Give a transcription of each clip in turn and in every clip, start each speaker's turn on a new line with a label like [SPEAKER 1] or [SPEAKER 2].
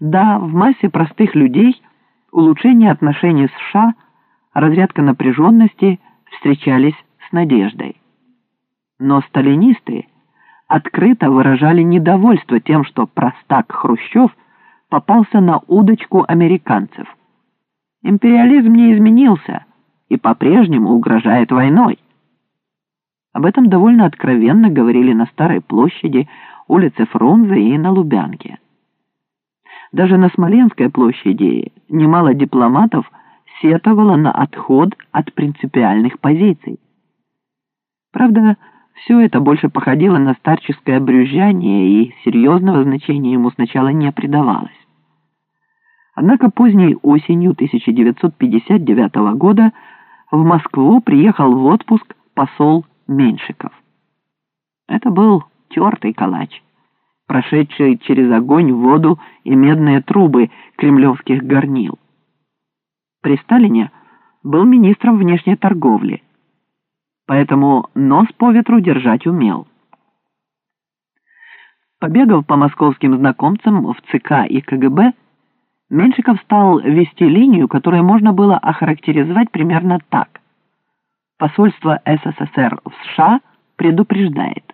[SPEAKER 1] Да, в массе простых людей улучшение отношений с США, разрядка напряженности встречались с надеждой. Но сталинисты открыто выражали недовольство тем, что простак Хрущев попался на удочку американцев. Империализм не изменился и по-прежнему угрожает войной. Об этом довольно откровенно говорили на Старой площади, улице Фрунзе и на Лубянке. Даже на Смоленской площади немало дипломатов сетовало на отход от принципиальных позиций. Правда, все это больше походило на старческое брюзжание и серьезного значения ему сначала не придавалось. Однако поздней осенью 1959 года в Москву приехал в отпуск посол Меньшиков. Это был тертый калач, прошедший через огонь, воду и медные трубы кремлевских горнил. При Сталине был министром внешней торговли, поэтому нос по ветру держать умел. Побегав по московским знакомцам в ЦК и КГБ, Меньшиков стал вести линию, которую можно было охарактеризовать примерно так. Посольство СССР в США предупреждает.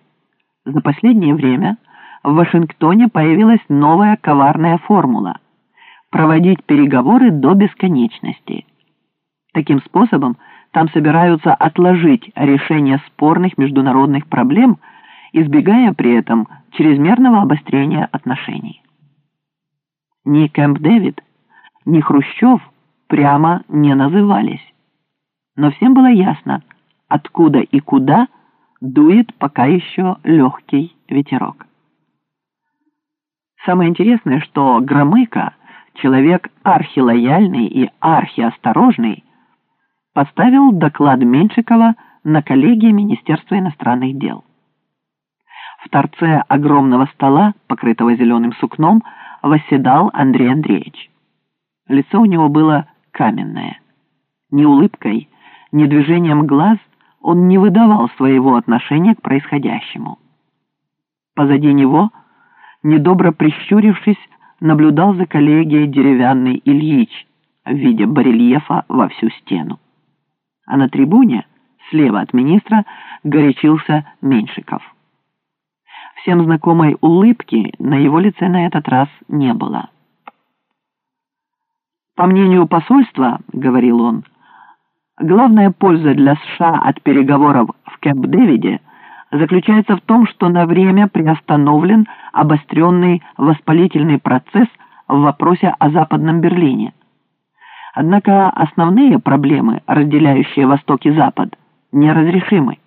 [SPEAKER 1] За последнее время в Вашингтоне появилась новая коварная формула – проводить переговоры до бесконечности. Таким способом там собираются отложить решение спорных международных проблем, избегая при этом чрезмерного обострения отношений. Ни Кэмп Дэвид, ни Хрущев прямо не назывались. Но всем было ясно, откуда и куда дует пока еще легкий ветерок. Самое интересное, что Громыко, человек архилояльный и архиосторожный, поставил доклад Меньшикова на коллегии Министерства иностранных дел. В торце огромного стола, покрытого зеленым сукном, восседал Андрей Андреевич. Лицо у него было каменное. Ни улыбкой, ни движением глаз он не выдавал своего отношения к происходящему. Позади него, недобро прищурившись, наблюдал за коллегией деревянный Ильич в виде барельефа во всю стену. А на трибуне, слева от министра, горячился Меньшиков. Всем знакомой улыбки на его лице на этот раз не было. «По мнению посольства, — говорил он, — Главная польза для США от переговоров в Кэмп-Дэвиде заключается в том, что на время приостановлен обостренный воспалительный процесс в вопросе о Западном Берлине. Однако основные проблемы, разделяющие Восток и Запад, неразрешимы.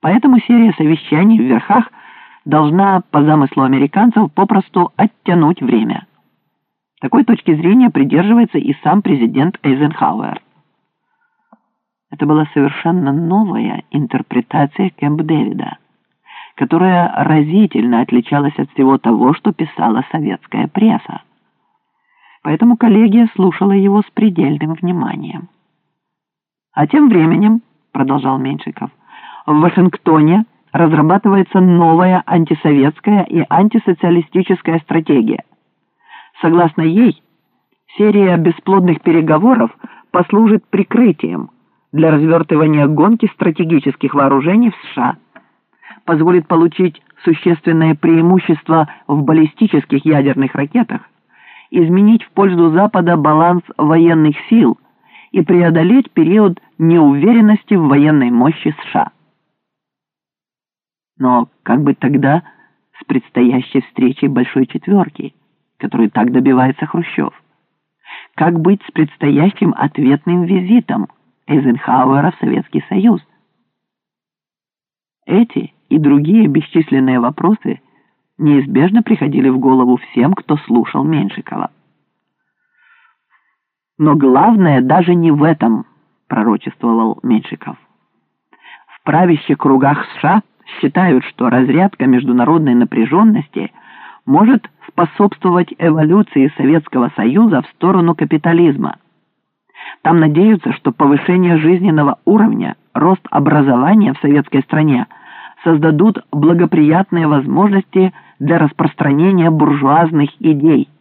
[SPEAKER 1] Поэтому серия совещаний в верхах должна, по замыслу американцев, попросту оттянуть время. Такой точки зрения придерживается и сам президент Эйзенхауэр. Это была совершенно новая интерпретация Кэмп Дэвида, которая разительно отличалась от всего того, что писала советская пресса. Поэтому коллегия слушала его с предельным вниманием. А тем временем, продолжал Меньшиков, в Вашингтоне разрабатывается новая антисоветская и антисоциалистическая стратегия. Согласно ей, серия бесплодных переговоров послужит прикрытием – для развертывания гонки стратегических вооружений в США, позволит получить существенное преимущество в баллистических ядерных ракетах, изменить в пользу Запада баланс военных сил и преодолеть период неуверенности в военной мощи США. Но как быть тогда с предстоящей встречей Большой Четверки, которой так добивается Хрущев? Как быть с предстоящим ответным визитом Эйзенхауэра в Советский Союз. Эти и другие бесчисленные вопросы неизбежно приходили в голову всем, кто слушал Меньшикова. Но главное даже не в этом, пророчествовал Меньшиков. В правящих кругах США считают, что разрядка международной напряженности может способствовать эволюции Советского Союза в сторону капитализма – там надеются, что повышение жизненного уровня, рост образования в советской стране создадут благоприятные возможности для распространения буржуазных идей –